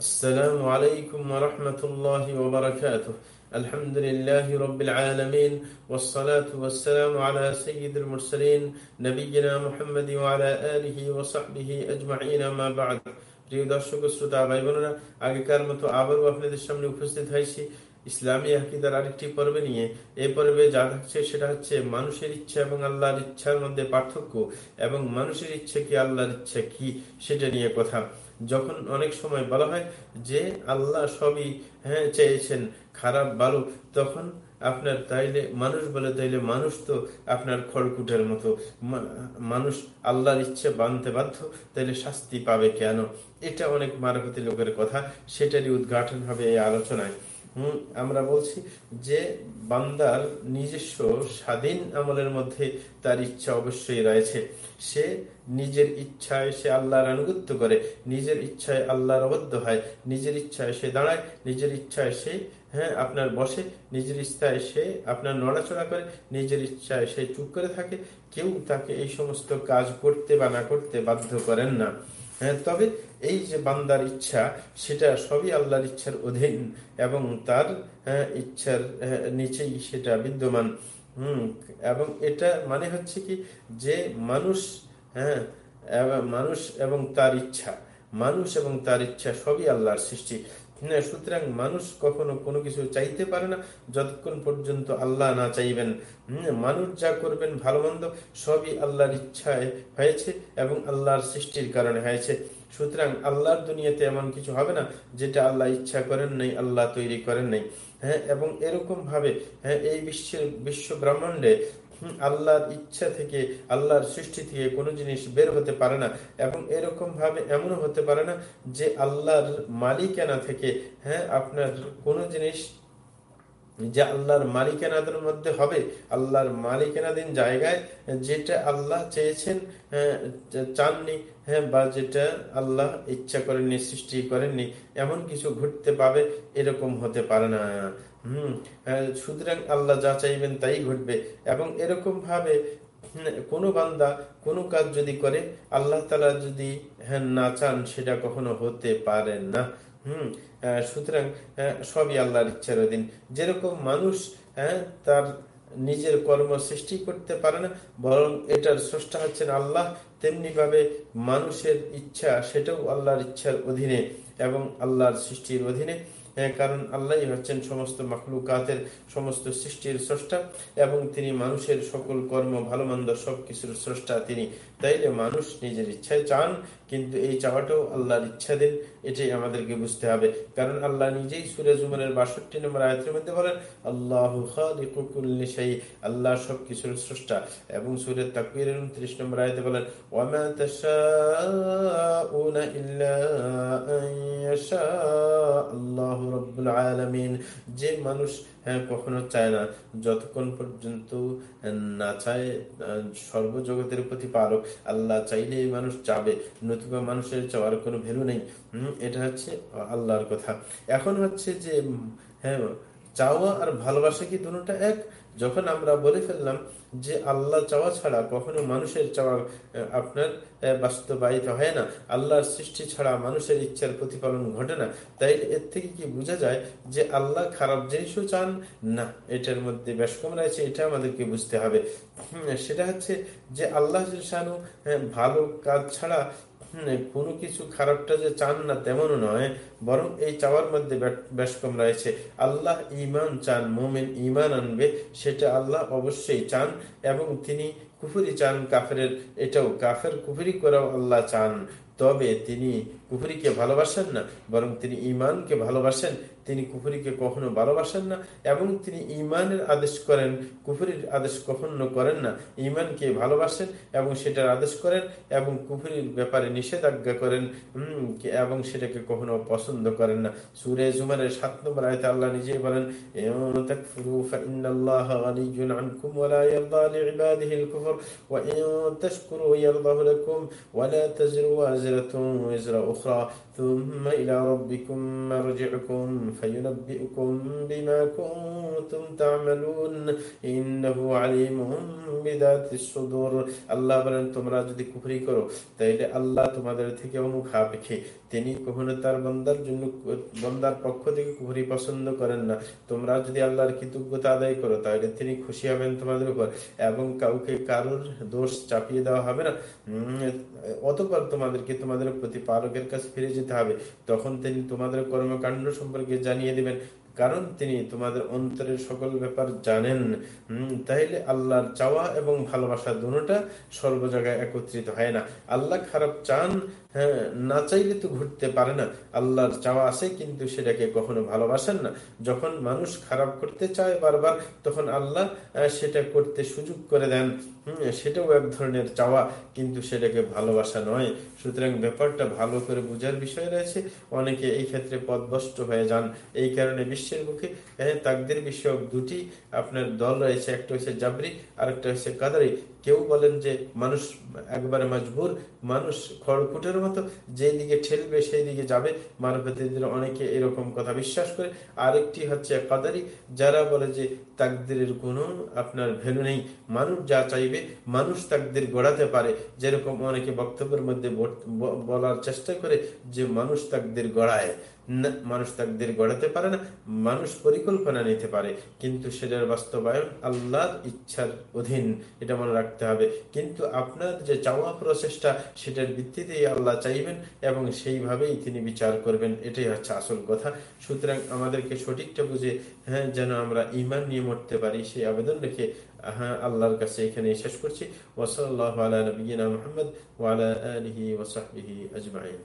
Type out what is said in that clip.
السلام عليكم ورحمة الله وبركاته الحمد لله رب العالمين والصلاة والسلام على سيد المرسلين نبينا محمد وعلى آله وصحبه أجمعين ما بعد প্রিয় দর্শক শ্রোতা ভাই বোনেরা আগেকার মতো আবারও আপনাদের সামনে উপস্থিত হয়েছি ইসলামী আকিদার আরেকটি পর্বে নিয়ে এই পর্বে যা থাকছে সেটা হচ্ছে মানুষের ইচ্ছা এবং আল্লাহর ইচ্ছার মধ্যে পার্থক্য এবং মানুষের ইচ্ছে কি আল্লাহর ইচ্ছা কি সেটা নিয়ে কথা যখন অনেক সময় বলা হয় যে আল্লাহ সবই হ্যাঁ চেয়েছেন খারাপ ভালো তখন আপনার তাইলে মানুষ বলে তাইলে মানুষ তো আপনার খড়কুটের মতো। মানুষ আল্লাহর ইচ্ছে বানতে বাধ্য, তাইলে শাস্তি পাবে কেন? এটা অনেক মারফতি লোকের কথা, সেটারই উদ্ঘাটন হবে এই আলোচনায়। হম, আমরা বলছি যে বান্দার নিজস্ব স্বাধীন আমলের মধ্যে তার ইচ্ছা অবশ্যই রয়েছে। সে নিজের ইচ্ছায় সে আল্লাহর আনুগত্য করে নিজের ইচ্ছায় আল্লাহর অবদ্ধ হয় নিজের ইচ্ছায় সে দাঁড়ায় নিজের ইচ্ছায় সে হ্যাঁ আপনার বসে নিজের ইচ্ছায় সে আপনার নড়াচড়া করে নিজের ইচ্ছায় সে চুপ করে থাকে। কেউ তাকে এই সমস্ত কাজ করতে বা না করতে বাধ্য করেন না। হ্যাঁ তবে এই যে বান্দার ইচ্ছা সেটা সবই আল্লাহর ইচ্ছার অধীন এবং তার হ্যাঁ, ইচ্ছার হ্যাঁ, নিচেই সেটা বিদ্যমান। হম এবং এটা মানে হচ্ছে কি যে মানুষ হ্যাঁ মানুষ এবং তার ইচ্ছা। মানুষ এবং তার ইচ্ছা সবই আল্লাহর সৃষ্টি। সুতরাং মানুষ কখনো কোনো কিছু চাইতে পারে না যতক্ষণ পর্যন্ত আল্লাহ না চাইবেন। মানুষ যা করবেন ভালো মন্দ সবই আল্লাহর ইচ্ছায় হয়েছে এবং আল্লাহর সৃষ্টির কারণে হয়েছে। সুতরাং আল্লাহর দুনিয়াতে এমন কিছু হবে না যেটা আল্লাহ ইচ্ছা করেন নাই, আল্লাহ তৈরি করেন নাই। হ্যাঁ এবং এরকম ভাবে হ্যাঁ এই বিশ্বের বিশ্ব ব্রহ্মাণ্ডে আল্লাহর ইচ্ছা থেকে, আল্লাহর সৃষ্টি থেকে কোনো জিনিস বের হতে পারে না। এবং এরকম ভাবে এমনও হতে পারে না যে আল্লাহর মালিকানা থেকে হ্যাঁ আপনার কোনো জিনিস যে আল্লাহর মালিকানাদের মধ্যে হবে আল্লাহর মালিকানাধীন জায়গায় যেটা আল্লাহ চেয়েছেন হ্যাঁ, চাননি হ্যাঁ বা যেটা আল্লাহ ইচ্ছা করেননি সৃষ্টি করেননি এমন কিছু ঘটতে পাবে এরকম হতে পারে না। হম সুতরাং আল্লাহ যা চাইবেন তাই ঘটবে। এবং এরকম ভাবে কোনো বান্দা কোনো কাজ যদি করে আল্লাহ তালা যদি হ্যাঁ না চান সেটা কখনো হতে পারে না। সুতরাং সবই আল্লাহর ইচ্ছার অধীন। যেরকম মানুষ তার নিজের কর্ম সৃষ্টি করতে পারে না, বরং এটার স্রষ্টা হচ্ছেন আল্লাহ তেমনি ভাবে মানুষের ইচ্ছা, সেটাও আল্লাহর ইচ্ছার অধীনে এবং আল্লাহর সৃষ্টির অধীনে কারণ আল্লাহ হচ্ছেন সমস্ত মাকলুকাতের সমস্ত সৃষ্টির স্রষ্টা এবং তিনি মানুষের সকল কর্ম ভালো মন্দ সবকিছুর স্রষ্টা তিনি। তাইলে মানুষ নিজের ইচ্ছায় চান, কিন্তু এই চাওয়াটাও আল্লাহর ইচ্ছা দিন, এটাই আমাদেরকে বুঝতে হবে। কারণ আল্লাহ নিজেই সুরে জুমনের বাষট্টি নম্বর আয়তের মধ্যে বলেন, আল্লাহ আল্লাহ সব কিছুর স্রষ্টা। এবং সুরের তাকুয়ের উনত্রিশ নম্বর আয়তে বলেন আল্লাহ রব্বুল আলমিন যে মানুষ হ্যাঁ কখনো চায় না। যতক্ষণ পর্যন্ত না চায় সর্বজগতের প্রতিপালক। আল্লাহ চাইলে মানুষ চাবে, নতুবা মানুষের চাওয়ার কোনো ভ্যালু নেই। হম, এটা হচ্ছে আল্লাহর কথা। এখন হচ্ছে যে হ্যাঁ চাওয়া আর ভালোবাসা কি দুটা এক? যখন আমরা বলে ফেললাম যে আল্লাহ চাওয়া ছাড়া কখনো মানুষের চাওয়া আপনার বাস্তবায়িত হয় না। আল্লাহর সৃষ্টি ছাড়া মানুষের ইচ্ছার প্রতিপালন ঘটে না। তাই এর থেকে কি বোঝা যায় যে আল্লাহ খারাপ জিনিসও চান? না, এটার মধ্যে বেশ কম রয়েছে, এটা আমাদেরকে বুঝতে হবে। সেটা হচ্ছে যে আল্লাহ ভালো কাজ ছাড়া কোনো কিছু খারাপটা যে চান না তেমনও নয়, বরং এই চাওয়ার মধ্যে বেশ কম রয়েছে। আল্লাহ ইমান চান, মোমেন ইমান আনবে, সেটা আল্লাহ অবশ্যই চান, এবং তিনি কুফুরি চান কাফের এটাও কাফের কুফুরি করাও আল্লাহ চান। তবে তিনি কুফুরিকে ভালোবাসেন না বরং তিনি ইমানকে ভালোবাসেন তিনি কুফুরিকে কখনো ভালোবাসেন না এবং তিনি ইমানের আদেশ করেন কুফুরির আদেশ কখনো করেন না ইমানকে ভালোবাসেন এবং সেটার আদেশ করেন এবং কুফুরির ব্যাপারে নিষেধাজ্ঞা করেন এবং সেটাকে কখনো পছন্দ করেন না সুরে জুমারের সাত নম্বর আয়তে আল্লাহ নিজেই বলেন ولا تزر وازرة وزر أخرى Esra ثم إلى ربكم مرجعكم فينبئكم بما كنتم تعملون إنه عليم بذات الصدور আল্লাহ বলেন তোমরা যদি কুফরি করো তাইলে আল্লাহ তোমাদের থেকে মুখাপেক্ষী তিনি কখনো তার বন্দার জন্য বন্দার পক্ষ থেকে কুফরি পছন্দ করেন না তোমরা যদি আল্লাহর কৃতজ্ঞতা আদায় করো তাহলে তিনি খুশি হবেন তোমাদের উপর এবং কাউকে কারোর দোষ চাপিয়ে দেওয়া হবে না অতপর তোমাদেরকে তোমাদের প্রতিপালকের কাছে ফিরে যেতে হবে। তখন তিনি তোমাদের কর্মকাণ্ড সম্পর্কে জানিয়ে দিবেন। কারণ তিনি তোমাদের অন্তরের সকল ব্যাপার জানেন। তাইলে আল্লাহর চাওয়া এবং ভালোবাসা দুটা সর্ব জায়গায় একত্রিত হয় না। আল্লাহ খারাপ চান হ্যাঁ না চাইলে তো ঘুরতে পারে না। আল্লাহর চাওয়া আছে, কিন্তু সেটাকে কখনো ভালোবাসেন না। যখন মানুষ খারাপ করতে চায় বারবার, তখন আল্লাহ সেটা করতে সুযোগ করে দেন। সেটাও এক ধরনের চাওয়া, কিন্তু সেটাকে ভালোবাসা নয়। সুতরাং ব্যাপারটা ভালো করে বোঝার বিষয় রয়েছে। অনেকে এই ক্ষেত্রে পদভষ্ট হয়ে যান। এই কারণে বিশ্বের মুখে হ্যাঁ তাকদের বিষয়ক দুটি আপনার দল রয়েছে। একটা হচ্ছে জাবরি আর একটা হচ্ছে কাদারি। কেউ বলেন যে মানুষ একবারে মজবুর, মানুষ খড়কুটের মতো, যেই দিকে ঠেলবে সেই দিকে যাবে। মানবতীদের অনেকে এরকম কথা বিশ্বাস করে। আরেকটি হচ্ছে কাদারি, যারা বলে যে তাকদের কোনো আপনার ভ্যালু নেই। মানুষ যা চাইবে, মানুষ তাকদের গড়াতে পারে। যেরকম অনেকে বক্তব্যের মধ্যে বলার চেষ্টা করে যে মানুষ তাকদের গড়ায়। মানুষ তাকদের গড়াতে পারে না, মানুষ পরিকল্পনা নিতে পারে। কিন্তু সেটার বাস্তবায়ন আল্লাহর ইচ্ছার অধীন, এটা মনে রাখতে হবে। কিন্তু আপনার যে চাওয়া প্রচেষ্টা, সেটার ভিত্তিতেই আল্লাহ চাইবেন এবং সেইভাবেই তিনি বিচার করবেন। এটাই হচ্ছে আসল কথা। সুতরাং আমাদেরকে সঠিকটা বুঝে হ্যাঁ যেন আমরা ইমান নিয়ে মরতে পারি, সেই আবেদন রেখে হ্যাঁ আল্লাহর কাছে এখানে শেষ করছি। ওসল আল্লাহ আলা নবীনা মোহাম্মদ ওয়ালা আলহি ওসাহি আজমাইন।